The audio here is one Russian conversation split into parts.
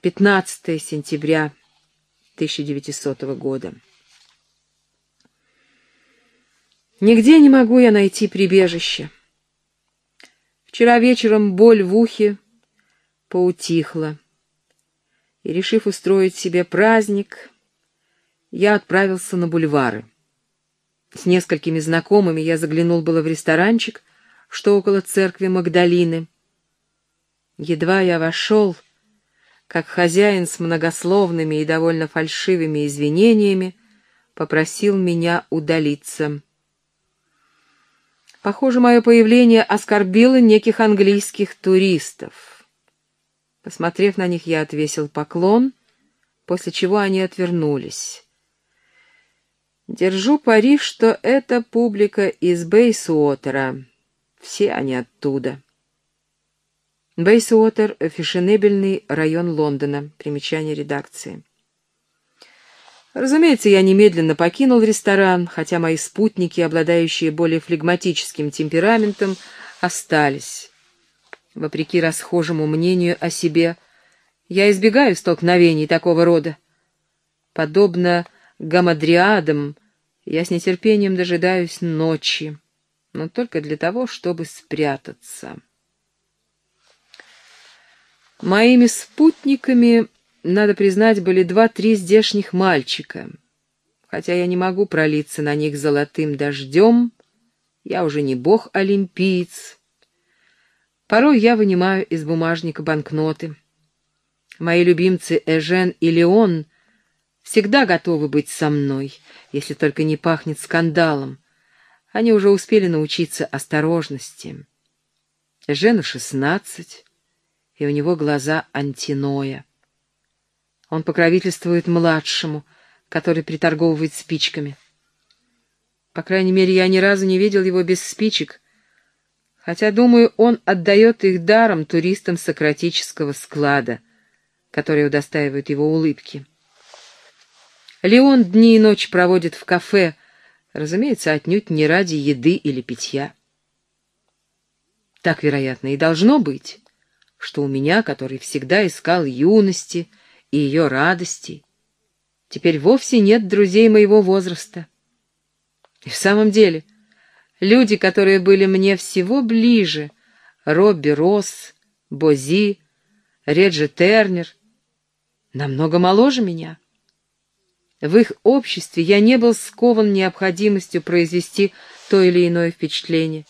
15 сентября 1900 года. Нигде не могу я найти прибежище. Вчера вечером боль в ухе поутихла, и, решив устроить себе праздник, я отправился на бульвары. С несколькими знакомыми я заглянул было в ресторанчик, что около церкви Магдалины. Едва я вошел, как хозяин с многословными и довольно фальшивыми извинениями попросил меня удалиться. Похоже, мое появление оскорбило неких английских туристов. Посмотрев на них, я отвесил поклон, после чего они отвернулись. Держу пари, что это публика из Бейсуотера. Все они оттуда. Бейсуотер — фешенебельный район Лондона. Примечание редакции. Разумеется, я немедленно покинул ресторан, хотя мои спутники, обладающие более флегматическим темпераментом, остались. Вопреки расхожему мнению о себе, я избегаю столкновений такого рода. Подобно гамадриадам, я с нетерпением дожидаюсь ночи, но только для того, чтобы спрятаться. Моими спутниками, надо признать, были два-три здешних мальчика. Хотя я не могу пролиться на них золотым дождем, я уже не бог-олимпиец. Порой я вынимаю из бумажника банкноты. Мои любимцы Эжен и Леон — всегда готовы быть со мной, если только не пахнет скандалом. Они уже успели научиться осторожности. Жену шестнадцать, и у него глаза антиноя. Он покровительствует младшему, который приторговывает спичками. По крайней мере, я ни разу не видел его без спичек, хотя, думаю, он отдает их даром туристам сократического склада, которые удостаивают его улыбки. Леон дни и ночи проводит в кафе, разумеется, отнюдь не ради еды или питья. Так, вероятно, и должно быть, что у меня, который всегда искал юности и ее радостей, теперь вовсе нет друзей моего возраста. И в самом деле, люди, которые были мне всего ближе, Робби Росс, Бози, Реджи Тернер, намного моложе меня. В их обществе я не был скован необходимостью произвести то или иное впечатление.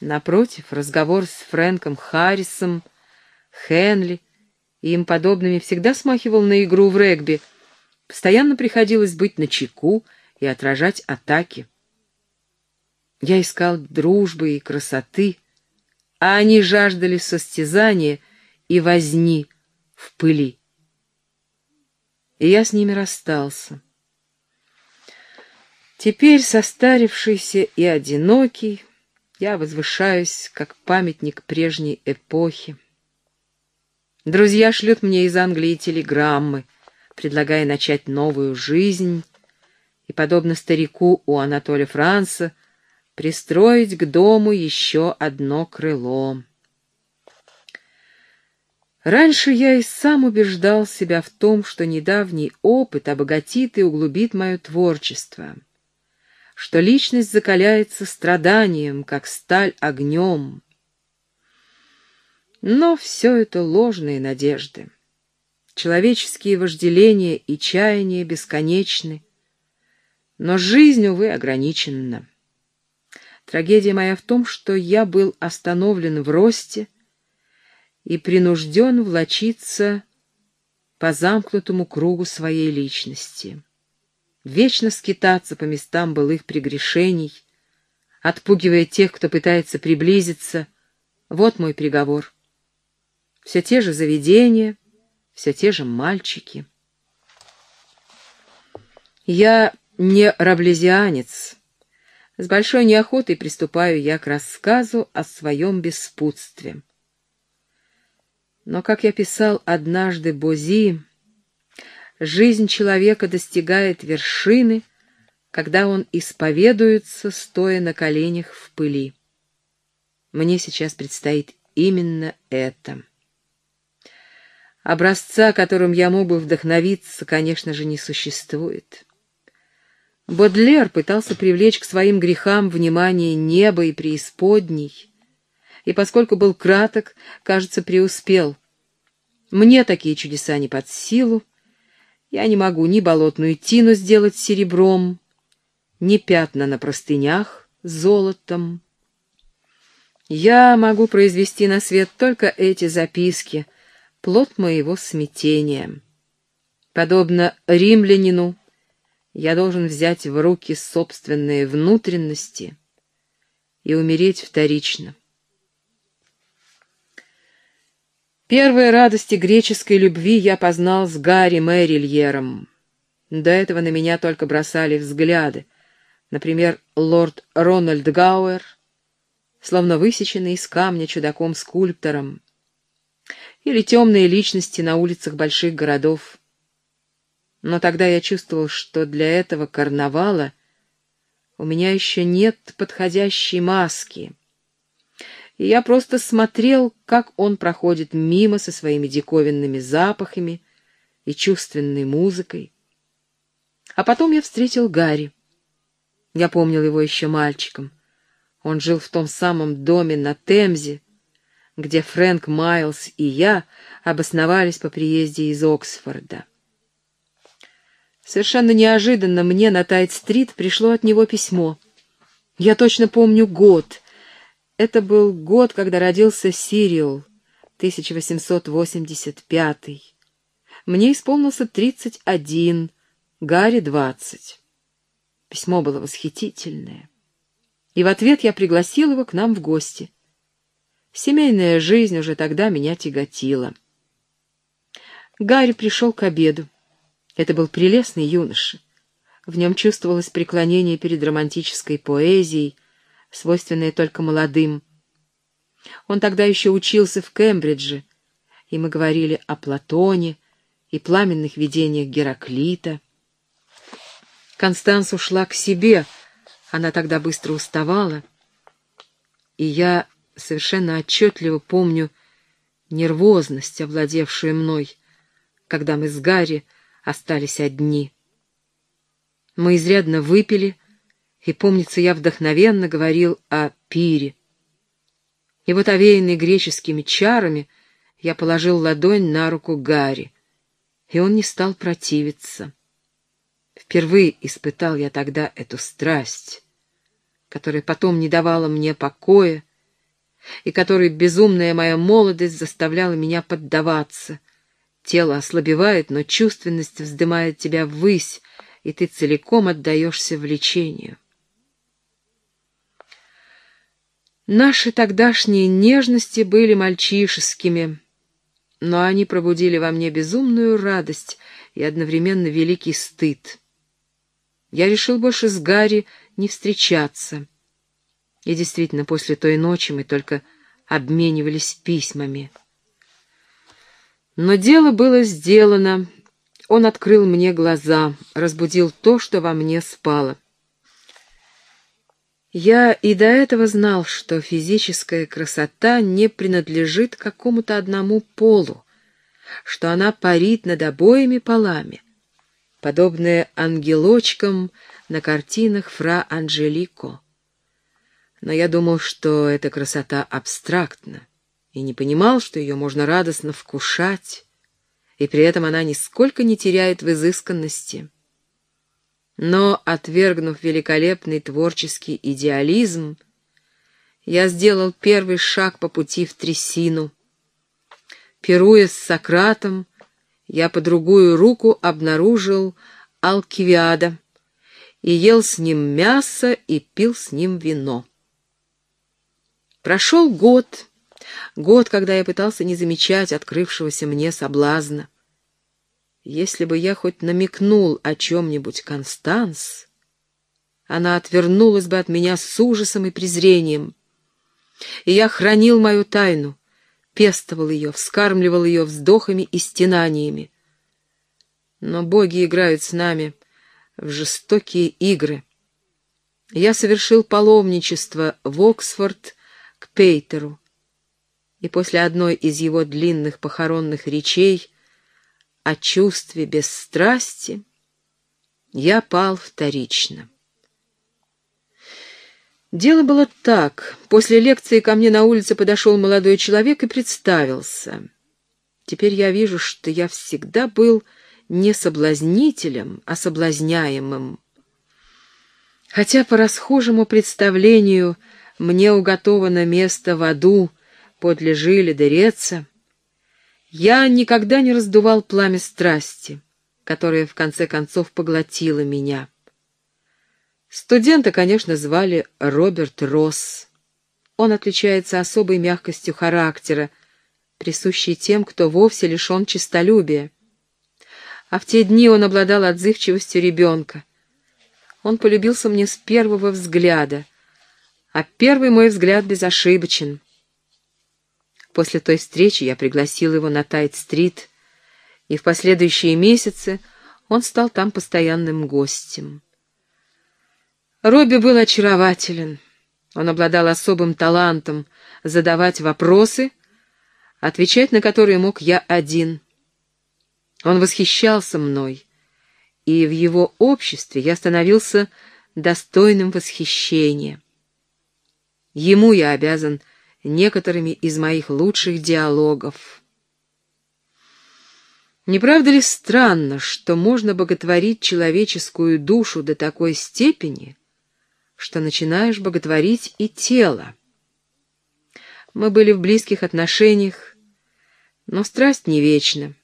Напротив, разговор с Фрэнком Харрисом, Хенли и им подобными всегда смахивал на игру в регби. Постоянно приходилось быть начеку и отражать атаки. Я искал дружбы и красоты, а они жаждали состязания и возни в пыли и я с ними расстался. Теперь, состарившийся и одинокий, я возвышаюсь, как памятник прежней эпохи. Друзья шлют мне из Англии телеграммы, предлагая начать новую жизнь и, подобно старику у Анатолия Франца, пристроить к дому еще одно крыло. Раньше я и сам убеждал себя в том, что недавний опыт обогатит и углубит мое творчество, что личность закаляется страданием, как сталь огнем. Но все это ложные надежды. Человеческие вожделения и чаяния бесконечны, но жизнь, увы, ограничена. Трагедия моя в том, что я был остановлен в росте, и принужден влочиться по замкнутому кругу своей личности, вечно скитаться по местам былых прегрешений, отпугивая тех, кто пытается приблизиться. Вот мой приговор. Все те же заведения, все те же мальчики. Я не раблезианец. С большой неохотой приступаю я к рассказу о своем беспутстве. Но, как я писал однажды Бози, жизнь человека достигает вершины, когда он исповедуется, стоя на коленях в пыли. Мне сейчас предстоит именно это. Образца, которым я мог бы вдохновиться, конечно же, не существует. Бодлер пытался привлечь к своим грехам внимание неба и преисподней, и поскольку был краток, кажется, преуспел. Мне такие чудеса не под силу, я не могу ни болотную тину сделать серебром, ни пятна на простынях золотом. Я могу произвести на свет только эти записки — плод моего смятения. Подобно римлянину, я должен взять в руки собственные внутренности и умереть вторично. Первые радости греческой любви я познал с Гарри Мэрильером. До этого на меня только бросали взгляды. Например, лорд Рональд Гауэр, словно высеченный из камня чудаком-скульптором, или темные личности на улицах больших городов. Но тогда я чувствовал, что для этого карнавала у меня еще нет подходящей маски. И я просто смотрел, как он проходит мимо со своими диковинными запахами и чувственной музыкой. А потом я встретил Гарри. Я помнил его еще мальчиком. Он жил в том самом доме на Темзе, где Фрэнк Майлз и я обосновались по приезде из Оксфорда. Совершенно неожиданно мне на Тайт-стрит пришло от него письмо. Я точно помню год. Это был год, когда родился Сириул, 1885. Мне исполнился 31, Гарри — 20. Письмо было восхитительное. И в ответ я пригласил его к нам в гости. Семейная жизнь уже тогда меня тяготила. Гарри пришел к обеду. Это был прелестный юноша. В нем чувствовалось преклонение перед романтической поэзией, свойственное только молодым. Он тогда еще учился в Кембридже, и мы говорили о Платоне и пламенных видениях Гераклита. Констанс ушла к себе, она тогда быстро уставала, и я совершенно отчетливо помню нервозность, овладевшую мной, когда мы с Гарри остались одни. Мы изрядно выпили, и, помнится, я вдохновенно говорил о пире. И вот, овеянный греческими чарами, я положил ладонь на руку Гарри, и он не стал противиться. Впервые испытал я тогда эту страсть, которая потом не давала мне покоя, и которой безумная моя молодость заставляла меня поддаваться. Тело ослабевает, но чувственность вздымает тебя ввысь, и ты целиком отдаешься влечению. Наши тогдашние нежности были мальчишескими, но они пробудили во мне безумную радость и одновременно великий стыд. Я решил больше с Гарри не встречаться — и действительно, после той ночи мы только обменивались письмами. Но дело было сделано. Он открыл мне глаза, разбудил то, что во мне спало. Я и до этого знал, что физическая красота не принадлежит какому-то одному полу, что она парит над обоими полами, подобная ангелочкам на картинах фра Анжелико но я думал, что эта красота абстрактна, и не понимал, что ее можно радостно вкушать, и при этом она нисколько не теряет в изысканности. Но, отвергнув великолепный творческий идеализм, я сделал первый шаг по пути в трясину. Пируя с Сократом, я по другую руку обнаружил Алкивиада и ел с ним мясо и пил с ним вино. Прошел год, год, когда я пытался не замечать открывшегося мне соблазна. Если бы я хоть намекнул о чем-нибудь Констанс, она отвернулась бы от меня с ужасом и презрением. И я хранил мою тайну, пестовал ее, вскармливал ее вздохами и стенаниями. Но боги играют с нами в жестокие игры. Я совершил паломничество в Оксфорд к Пейтеру. И после одной из его длинных похоронных речей о чувстве без страсти, я пал вторично. Дело было так. После лекции ко мне на улице подошел молодой человек и представился. Теперь я вижу, что я всегда был не соблазнителем, а соблазняемым. Хотя по расхожему представлению мне уготовано место в аду подле жили Дереца, я никогда не раздувал пламя страсти, которое в конце концов поглотило меня. Студента, конечно, звали Роберт Росс. Он отличается особой мягкостью характера, присущей тем, кто вовсе лишен честолюбия. А в те дни он обладал отзывчивостью ребенка. Он полюбился мне с первого взгляда, а первый мой взгляд безошибочен. После той встречи я пригласил его на Тайт-стрит, и в последующие месяцы он стал там постоянным гостем. Робби был очарователен. Он обладал особым талантом задавать вопросы, отвечать на которые мог я один. Он восхищался мной, и в его обществе я становился достойным восхищения. Ему я обязан некоторыми из моих лучших диалогов. Не правда ли странно, что можно боготворить человеческую душу до такой степени, что начинаешь боготворить и тело? Мы были в близких отношениях, но страсть не вечна.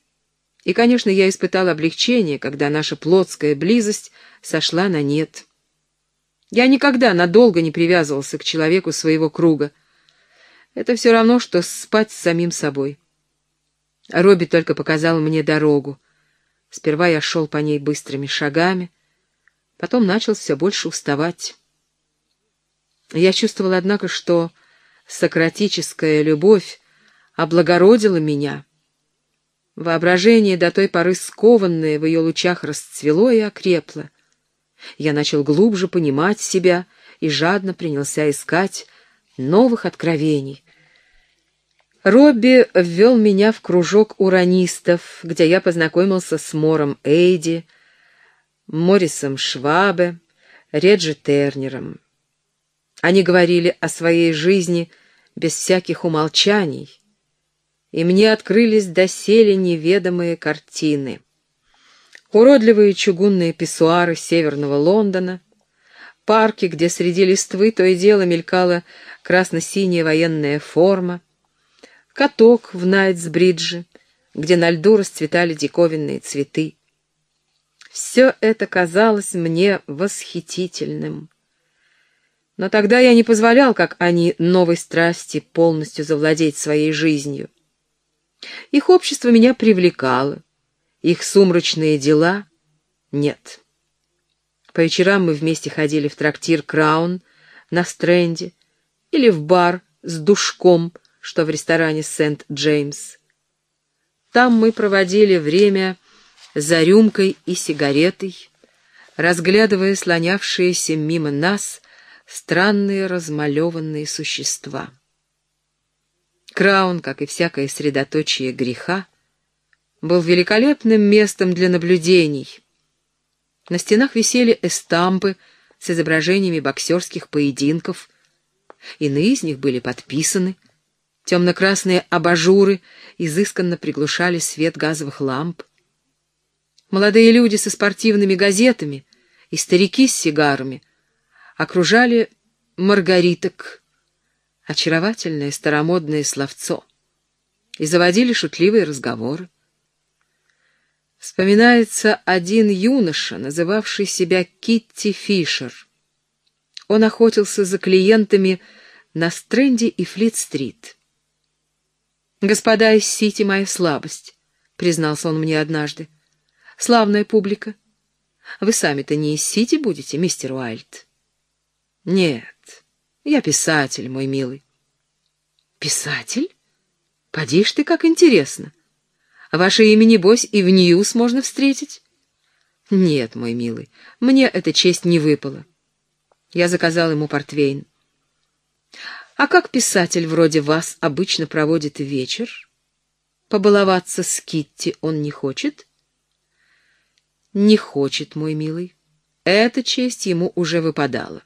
И, конечно, я испытал облегчение, когда наша плотская близость сошла на нет. Я никогда надолго не привязывался к человеку своего круга. Это все равно, что спать с самим собой. Робби только показал мне дорогу. Сперва я шел по ней быстрыми шагами, потом начал все больше уставать. Я чувствовал, однако, что сократическая любовь облагородила меня — Воображение, до той поры скованное в ее лучах, расцвело и окрепло. Я начал глубже понимать себя и жадно принялся искать новых откровений. Робби ввел меня в кружок уранистов, где я познакомился с Мором Эйди, Моррисом Швабе, Реджи Тернером. Они говорили о своей жизни без всяких умолчаний, и мне открылись доселе неведомые картины. Уродливые чугунные писсуары северного Лондона, парки, где среди листвы то и дело мелькала красно-синяя военная форма, каток в Найтсбридже, где на льду расцветали диковинные цветы. Все это казалось мне восхитительным. Но тогда я не позволял, как они, новой страсти полностью завладеть своей жизнью. Их общество меня привлекало, их сумрачные дела — нет. По вечерам мы вместе ходили в трактир «Краун» на Стрэнде или в бар с душком, что в ресторане «Сент-Джеймс». Там мы проводили время за рюмкой и сигаретой, разглядывая слонявшиеся мимо нас странные размалеванные существа. Краун, как и всякое средоточие греха, был великолепным местом для наблюдений. На стенах висели эстампы с изображениями боксерских поединков. Иные из них были подписаны. Темно-красные абажуры изысканно приглушали свет газовых ламп. Молодые люди со спортивными газетами и старики с сигарами окружали маргариток, очаровательное старомодное словцо, и заводили шутливые разговоры. Вспоминается один юноша, называвший себя Китти Фишер. Он охотился за клиентами на Стрэнде и Флит-стрит. «Господа из Сити — моя слабость», — признался он мне однажды. «Славная публика. Вы сами-то не из Сити будете, мистер Уайльд?» «Нет, я писатель, мой милый. Писатель? Поди ж ты, как интересно. Ваше имя, небось, и в Ньюс можно встретить? Нет, мой милый, мне эта честь не выпала. Я заказал ему портвейн. А как писатель вроде вас обычно проводит вечер? Побаловаться с Китти он не хочет? — Не хочет, мой милый. Эта честь ему уже выпадала.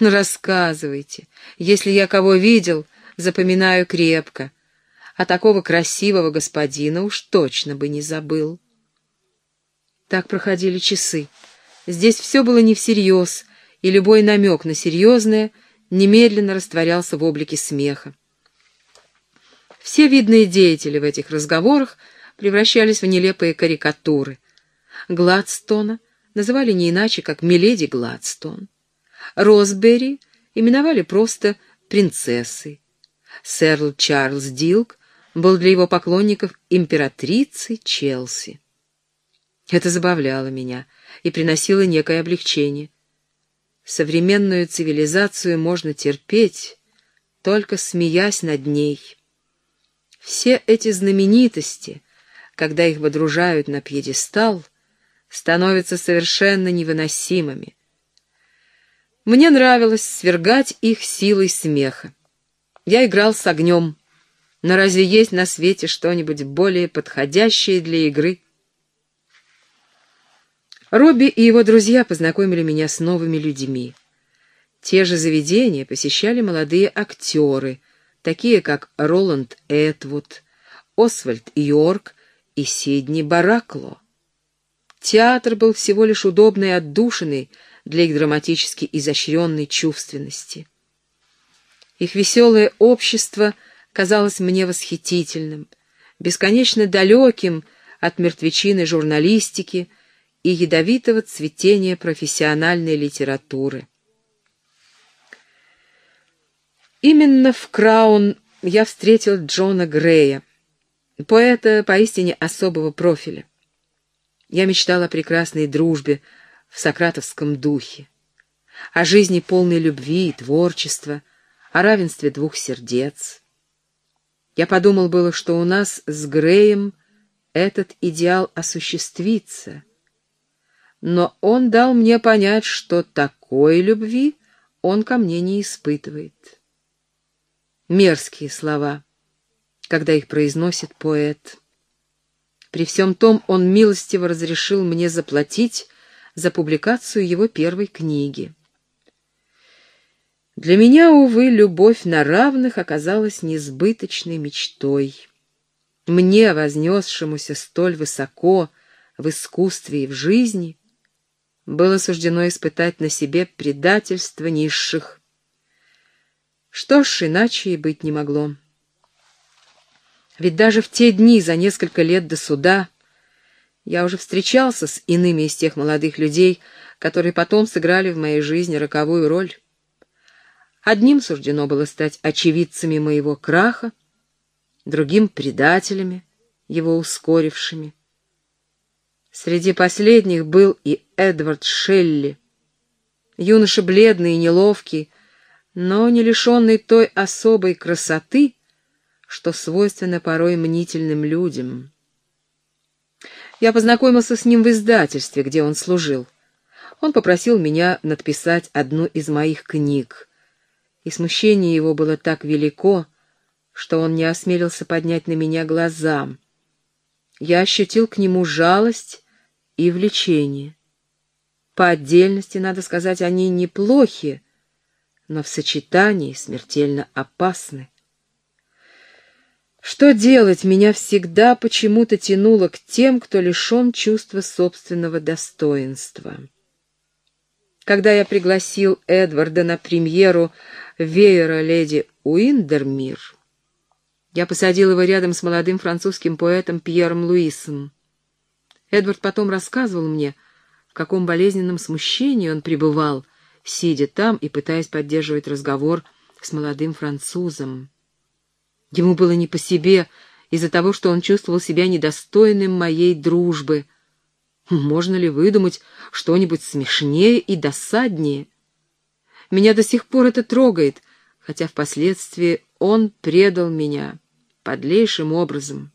Рассказывайте. Если я кого видел, запоминаю крепко. А такого красивого господина уж точно бы не забыл. Так проходили часы. Здесь все было не всерьез, и любой намек на серьезное немедленно растворялся в облике смеха. Все видные деятели в этих разговорах превращались в нелепые карикатуры. Гладстона называли не иначе, как Миледи Гладстон. Росбери именовали просто принцессой. Сэрл Чарльз Дилк был для его поклонников императрицей Челси. Это забавляло меня и приносило некое облегчение. Современную цивилизацию можно терпеть, только смеясь над ней. Все эти знаменитости, когда их водружают на пьедестал, становятся совершенно невыносимыми. Мне нравилось свергать их силой смеха. Я играл с огнем, но разве есть на свете что-нибудь более подходящее для игры? Робби и его друзья познакомили меня с новыми людьми. Те же заведения посещали молодые актеры, такие как Роланд Этвуд, Освальд Йорк и Сидни Баракло. Театр был всего лишь удобной отдушиной для их драматически изощренной чувственности. Их веселое общество казалось мне восхитительным, бесконечно далеким от мертвечины журналистики, и ядовитого цветения профессиональной литературы. Именно в Краун я встретил Джона Грея, поэта поистине особого профиля. Я мечтал о прекрасной дружбе в сократовском духе, о жизни полной любви и творчества, о равенстве двух сердец. Я подумал было, что у нас с Греем этот идеал осуществится — но он дал мне понять, что такой любви он ко мне не испытывает. Мерзкие слова, когда их произносит поэт. При всем том он милостиво разрешил мне заплатить за публикацию его первой книги. Для меня, увы, любовь на равных оказалась несбыточной мечтой. Мне, вознесшемуся столь высоко в искусстве и в жизни, было суждено испытать на себе предательство низших. Что ж, иначе и быть не могло. Ведь даже в те дни, за несколько лет до суда, я уже встречался с иными из тех молодых людей, которые потом сыграли в моей жизни роковую роль. Одним суждено было стать очевидцами моего краха, другим — предателями, его ускорившими. Среди последних был и Эдвард Шелли. Юноша бледный и неловкий, но не лишенный той особой красоты, что свойственно порой мнительным людям. Я познакомился с ним в издательстве, где он служил. Он попросил меня надписать одну из моих книг, и смущение его было так велико, что он не осмелился поднять на меня глаза. Я ощутил к нему жалость и влечение. По отдельности, надо сказать, они неплохи, но в сочетании смертельно опасны. Что делать, меня всегда почему-то тянуло к тем, кто лишен чувства собственного достоинства. Когда я пригласил Эдварда на премьеру веера леди Уиндермир, я посадил его рядом с молодым французским поэтом Пьером Луисом. Эдвард потом рассказывал мне, в каком болезненном смущении он пребывал, сидя там и пытаясь поддерживать разговор с молодым французом. Ему было не по себе из-за того, что он чувствовал себя недостойным моей дружбы. Можно ли выдумать что-нибудь смешнее и досаднее? Меня до сих пор это трогает, хотя впоследствии он предал меня подлейшим образом.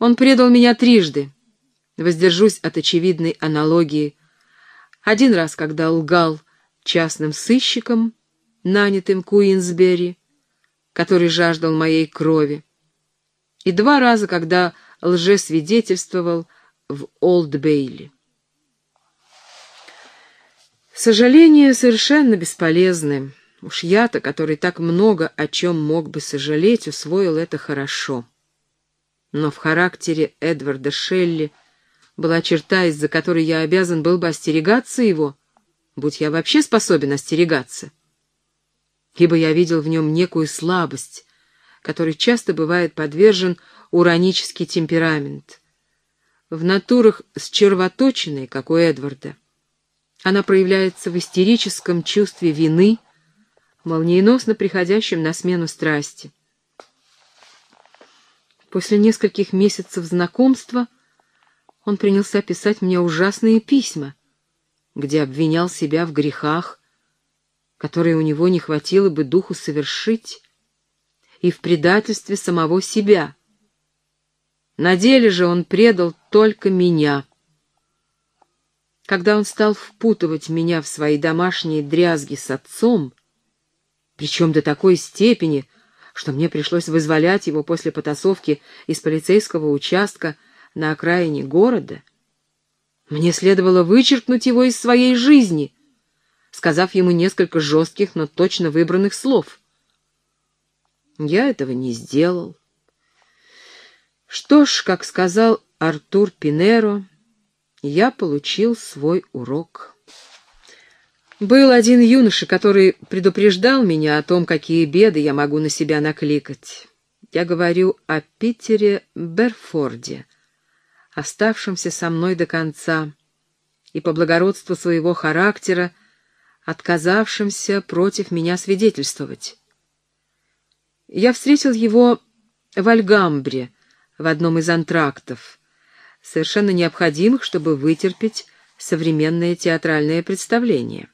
Он предал меня трижды воздержусь от очевидной аналогии. Один раз, когда лгал частным сыщиком, нанятым Куинсбери, который жаждал моей крови, и два раза, когда лжесвидетельствовал в Олд-Бейли. Сожаления совершенно бесполезны. Уж я-то, который так много о чем мог бы сожалеть, усвоил это хорошо. Но в характере Эдварда Шелли была черта, из-за которой я обязан был бы остерегаться его, будь я вообще способен остерегаться. Ибо я видел в нем некую слабость, которой часто бывает подвержен уранический темперамент. В натурах с червоточиной, как у Эдварда, она проявляется в истерическом чувстве вины, молниеносно приходящем на смену страсти. После нескольких месяцев знакомства он принялся писать мне ужасные письма, где обвинял себя в грехах, которые у него не хватило бы духу совершить, и в предательстве самого себя. На деле же он предал только меня. Когда он стал впутывать меня в свои домашние дрязги с отцом, причем до такой степени, что мне пришлось вызволять его после потасовки из полицейского участка на окраине города, мне следовало вычеркнуть его из своей жизни, сказав ему несколько жестких, но точно выбранных слов. Я этого не сделал. Что ж, как сказал Артур Пинеро, я получил свой урок. Был один юноша, который предупреждал меня о том, какие беды я могу на себя накликать. Я говорю о Питере Берфорде, оставшемся со мной до конца, и по благородству своего характера отказавшимся против меня свидетельствовать. Я встретил его в Альгамбре, в одном из антрактов, совершенно необходимых, чтобы вытерпеть современное театральное представление.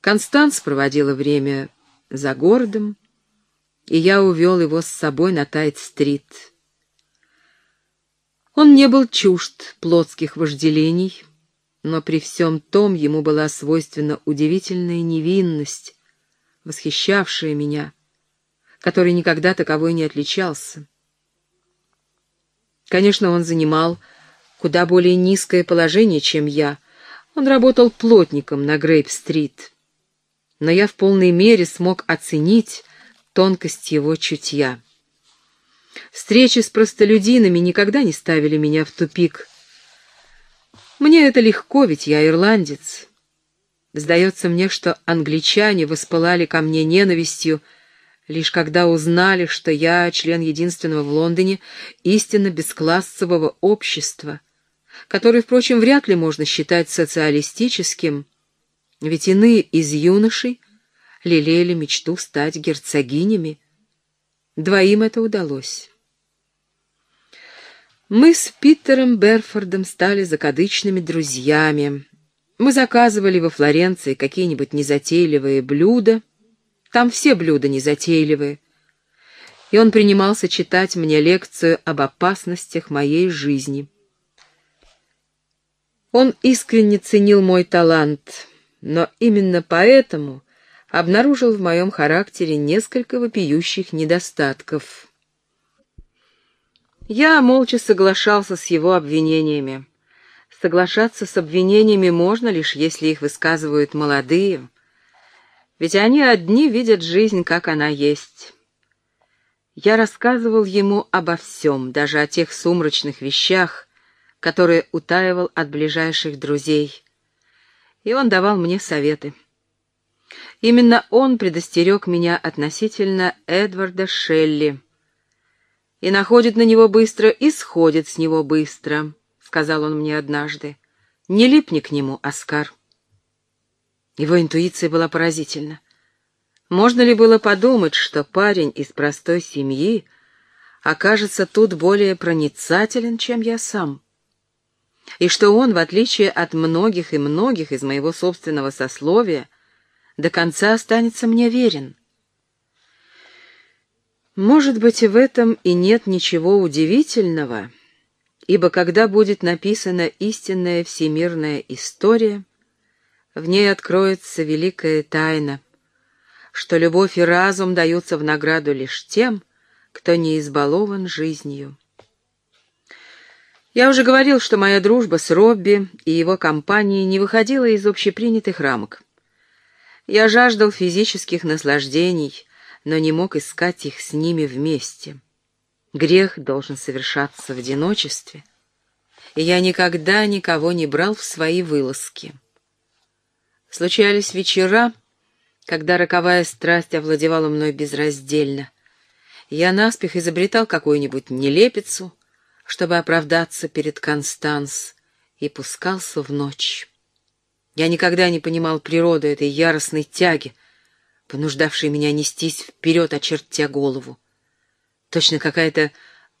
Констанс проводила время за городом, и я увел его с собой на Тайт-стрит. Он не был чужд плотских вожделений, но при всем том ему была свойственна удивительная невинность, восхищавшая меня, который никогда таковой не отличался. Конечно, он занимал куда более низкое положение, чем я. Он работал плотником на Грейп-стрит но я в полной мере смог оценить тонкость его чутья. Встречи с простолюдинами никогда не ставили меня в тупик. Мне это легко, ведь я ирландец. Сдается мне, что англичане воспылали ко мне ненавистью, лишь когда узнали, что я член единственного в Лондоне истинно бесклассового общества, которое, впрочем, вряд ли можно считать социалистическим, ведь иные из юношей лелеяли мечту стать герцогинями. Двоим это удалось. Мы с Питером Берфордом стали закадычными друзьями. Мы заказывали во Флоренции какие-нибудь незатейливые блюда. Там все блюда незатейливые. И он принимался читать мне лекцию об опасностях моей жизни. Он искренне ценил мой талант — но именно поэтому обнаружил в моем характере несколько вопиющих недостатков. Я молча соглашался с его обвинениями. Соглашаться с обвинениями можно лишь, если их высказывают молодые, ведь они одни видят жизнь, как она есть. Я рассказывал ему обо всем, даже о тех сумрачных вещах, которые утаивал от ближайших друзей и он давал мне советы. Именно он предостерег меня относительно Эдварда Шелли. «И находит на него быстро, и сходит с него быстро», — сказал он мне однажды. «Не липни к нему, Оскар». Его интуиция была поразительна. Можно ли было подумать, что парень из простой семьи окажется тут более проницателен, чем я сам? и что он, в отличие от многих и многих из моего собственного сословия, до конца останется мне верен. Может быть, и в этом и нет ничего удивительного, ибо когда будет написана истинная всемирная история, в ней откроется великая тайна, что любовь и разум даются в награду лишь тем, кто не избалован жизнью. Я уже говорил, что моя дружба с Робби и его компанией не выходила из общепринятых рамок. Я жаждал физических наслаждений, но не мог искать их с ними вместе. Грех должен совершаться в одиночестве, и я никогда никого не брал в свои вылазки. Случались вечера, когда роковая страсть овладевала мной безраздельно. Я наспех изобретал какую-нибудь нелепицу, чтобы оправдаться перед Констанс, и пускался в ночь. Я никогда не понимал природы этой яростной тяги, понуждавшей меня нестись вперед, очертя голову. Точно какая-то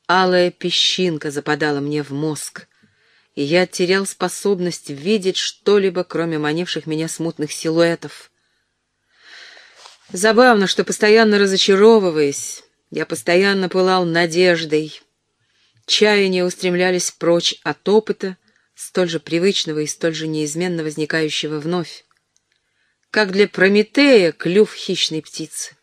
алая песчинка западала мне в мозг, и я терял способность видеть что-либо, кроме манивших меня смутных силуэтов. Забавно, что, постоянно разочаровываясь, я постоянно пылал надеждой. Чаяния устремлялись прочь от опыта, столь же привычного и столь же неизменно возникающего вновь, как для Прометея клюв хищной птицы.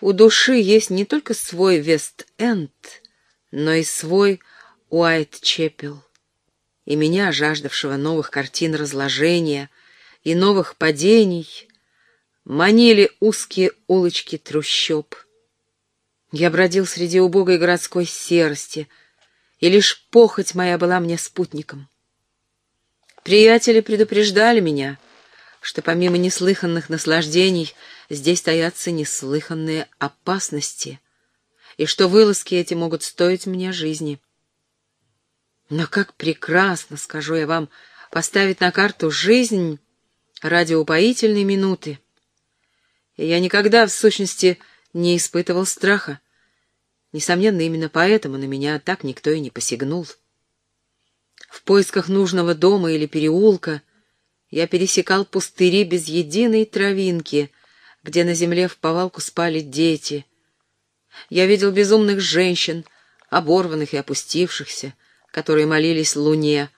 У души есть не только свой Вест-Энд, но и свой Уайт-Чепел. И меня, жаждавшего новых картин разложения и новых падений, манили узкие улочки трущоб. Я бродил среди убогой городской серости — и лишь похоть моя была мне спутником. Приятели предупреждали меня, что помимо неслыханных наслаждений здесь таятся неслыханные опасности, и что вылазки эти могут стоить мне жизни. Но как прекрасно, скажу я вам, поставить на карту жизнь ради упоительной минуты. И я никогда, в сущности, не испытывал страха. Несомненно, именно поэтому на меня так никто и не посягнул. В поисках нужного дома или переулка я пересекал пустыри без единой травинки, где на земле в повалку спали дети. Я видел безумных женщин, оборванных и опустившихся, которые молились луне,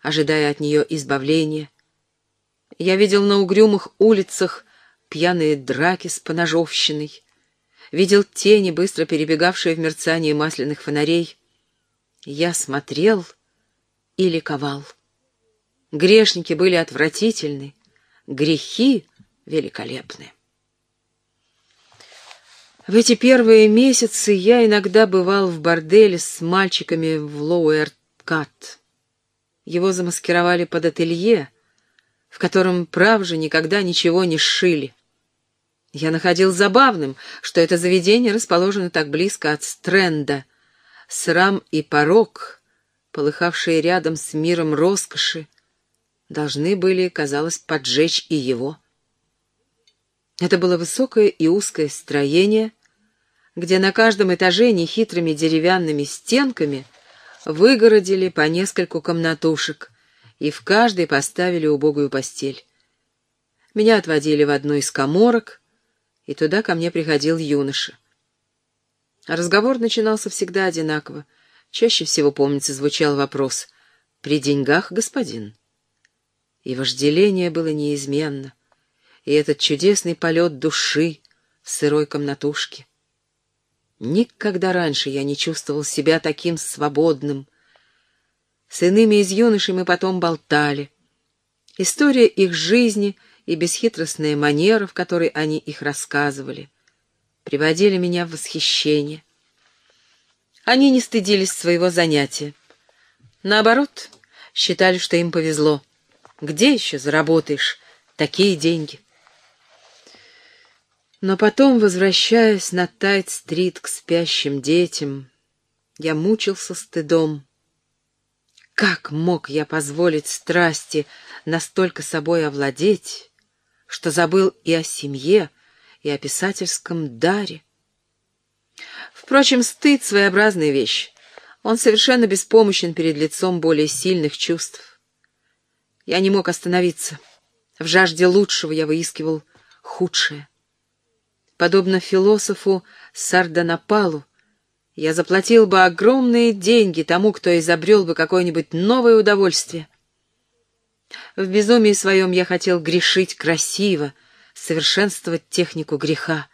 ожидая от нее избавления. Я видел на угрюмых улицах пьяные драки с поножовщиной, видел тени, быстро перебегавшие в мерцании масляных фонарей. Я смотрел и ликовал. Грешники были отвратительны, грехи великолепны. В эти первые месяцы я иногда бывал в борделе с мальчиками в Лоуэрт-Кат. Его замаскировали под ателье, в котором, прав же, никогда ничего не шили. Я находил забавным, что это заведение расположено так близко от Стренда. Срам и порог, полыхавшие рядом с миром роскоши, должны были, казалось, поджечь и его. Это было высокое и узкое строение, где на каждом этаже нехитрыми деревянными стенками выгородили по нескольку комнатушек и в каждой поставили убогую постель. Меня отводили в одну из коморок, и туда ко мне приходил юноша. Разговор начинался всегда одинаково. Чаще всего, помнится, звучал вопрос «При деньгах, господин?» И вожделение было неизменно, и этот чудесный полет души в сырой комнатушке. Никогда раньше я не чувствовал себя таким свободным. С иными из юношей мы потом болтали. История их жизни — и бесхитростная манера, в которой они их рассказывали, приводили меня в восхищение. Они не стыдились своего занятия. Наоборот, считали, что им повезло. Где еще заработаешь такие деньги? Но потом, возвращаясь на Тайт-стрит к спящим детям, я мучился стыдом. Как мог я позволить страсти настолько собой овладеть, что забыл и о семье, и о писательском даре. Впрочем, стыд — своеобразная вещь. Он совершенно беспомощен перед лицом более сильных чувств. Я не мог остановиться. В жажде лучшего я выискивал худшее. Подобно философу Сарданапалу, я заплатил бы огромные деньги тому, кто изобрел бы какое-нибудь новое удовольствие — в безумии своем я хотел грешить красиво, совершенствовать технику греха.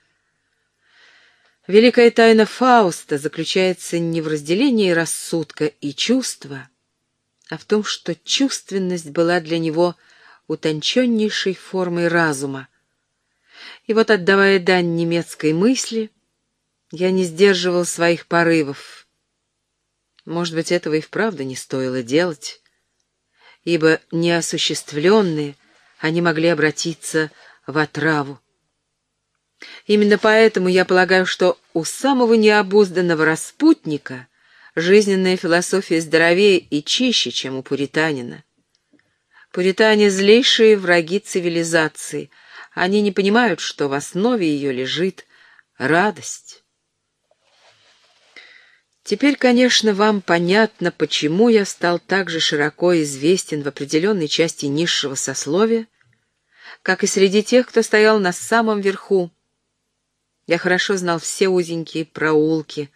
Великая тайна Фауста заключается не в разделении рассудка и чувства, а в том, что чувственность была для него утонченнейшей формой разума. И вот, отдавая дань немецкой мысли, я не сдерживал своих порывов. Может быть, этого и вправду не стоило делать, ибо неосуществленные они могли обратиться в отраву. Именно поэтому я полагаю, что у самого необузданного распутника жизненная философия здоровее и чище, чем у пуританина. Пуритане — злейшие враги цивилизации. Они не понимают, что в основе ее лежит радость. Теперь, конечно, вам понятно, почему я стал так же широко известен в определенной части низшего сословия, как и среди тех, кто стоял на самом верху. Я хорошо знал все узенькие проулки,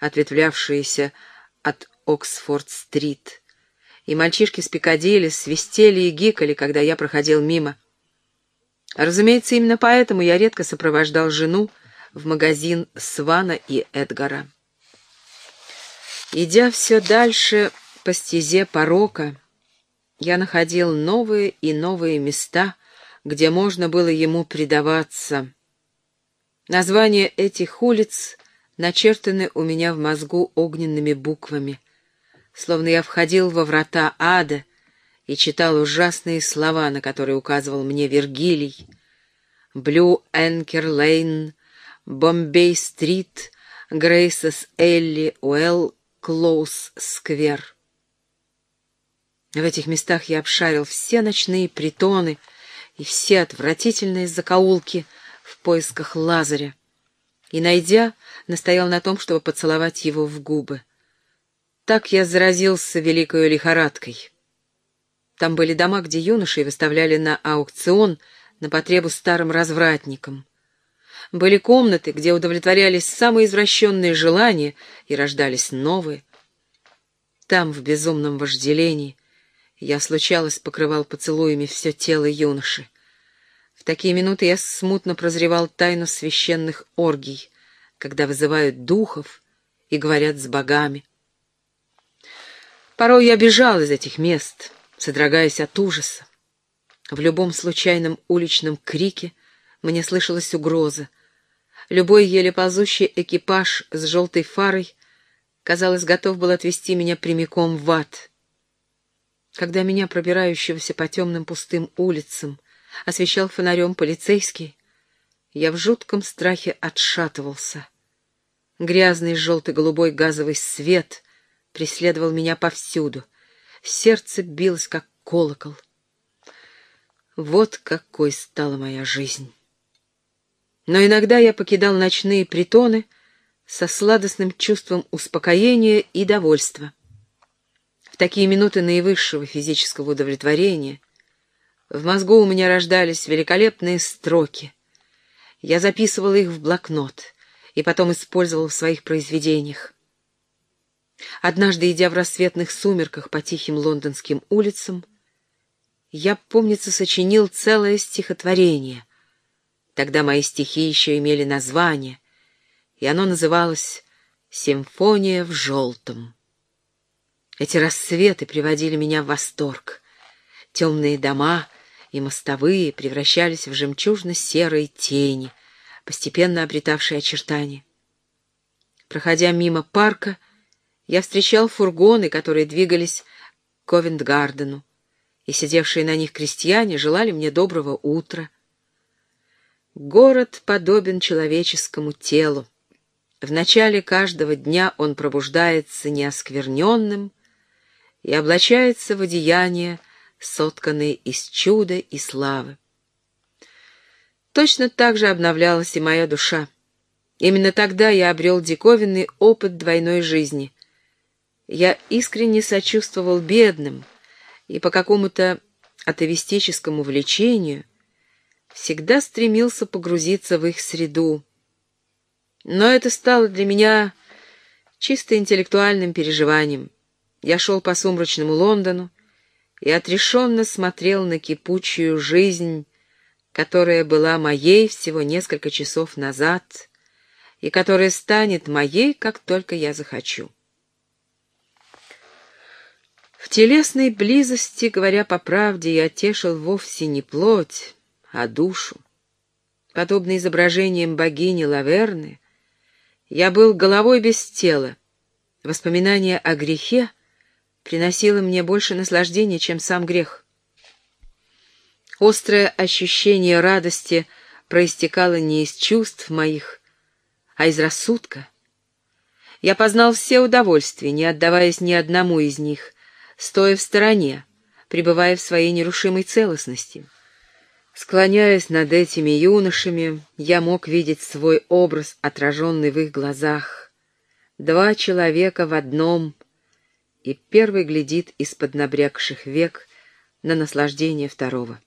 ответвлявшиеся от Оксфорд-стрит, и мальчишки с Пикадилли свистели и гикали, когда я проходил мимо. Разумеется, именно поэтому я редко сопровождал жену в магазин Свана и Эдгара. Идя все дальше по стезе порока, я находил новые и новые места, где можно было ему предаваться. Названия этих улиц начертаны у меня в мозгу огненными буквами, словно я входил во врата ада и читал ужасные слова, на которые указывал мне Вергилий. Блю Энкер Лейн, Бомбей Стрит, Грейсес Элли, Уэлл Клоус-сквер. В этих местах я обшарил все ночные притоны и все отвратительные закоулки в поисках Лазаря, и, найдя, настоял на том, чтобы поцеловать его в губы. Так я заразился великой лихорадкой. Там были дома, где юношей выставляли на аукцион на потребу старым развратникам. Были комнаты, где удовлетворялись самые извращенные желания и рождались новые. Там, в безумном вожделении, я случалось покрывал поцелуями все тело юноши. В такие минуты я смутно прозревал тайну священных оргий, когда вызывают духов и говорят с богами. Порой я бежал из этих мест, содрогаясь от ужаса. В любом случайном уличном крике мне слышалась угроза — Любой еле ползущий экипаж с желтой фарой, казалось, готов был отвезти меня прямиком в ад. Когда меня, пробирающегося по темным пустым улицам, освещал фонарем полицейский, я в жутком страхе отшатывался. Грязный желто-голубой газовый свет преследовал меня повсюду. Сердце билось, как колокол. Вот какой стала моя жизнь. Но иногда я покидал ночные притоны со сладостным чувством успокоения и довольства. В такие минуты наивысшего физического удовлетворения в мозгу у меня рождались великолепные строки. Я записывал их в блокнот и потом использовал в своих произведениях. Однажды, идя в рассветных сумерках по тихим лондонским улицам, я, помнится, сочинил целое стихотворение — Тогда мои стихи еще имели название, и оно называлось «Симфония в желтом». Эти рассветы приводили меня в восторг. Темные дома и мостовые превращались в жемчужно-серые тени, постепенно обретавшие очертания. Проходя мимо парка, я встречал фургоны, которые двигались к Ковент-Гардену, и сидевшие на них крестьяне желали мне доброго утра — Город подобен человеческому телу. В начале каждого дня он пробуждается неоскверненным и облачается в одеяние, сотканные из чуда и славы. Точно так же обновлялась и моя душа. Именно тогда я обрел диковинный опыт двойной жизни. Я искренне сочувствовал бедным и по какому-то атовистическому влечению — всегда стремился погрузиться в их среду. Но это стало для меня чисто интеллектуальным переживанием. Я шел по сумрачному Лондону и отрешенно смотрел на кипучую жизнь, которая была моей всего несколько часов назад, и которая станет моей, как только я захочу. В телесной близости, говоря по правде, я тешил вовсе не плоть, а душу. Подобно изображениям богини Лаверны, я был головой без тела. Воспоминание о грехе приносило мне больше наслаждения, чем сам грех. Острое ощущение радости проистекало не из чувств моих, а из рассудка. Я познал все удовольствия, не отдаваясь ни одному из них, стоя в стороне, пребывая в своей нерушимой целостности. Склоняясь над этими юношами, я мог видеть свой образ, отраженный в их глазах. Два человека в одном, и первый глядит из-под набрякших век на наслаждение второго.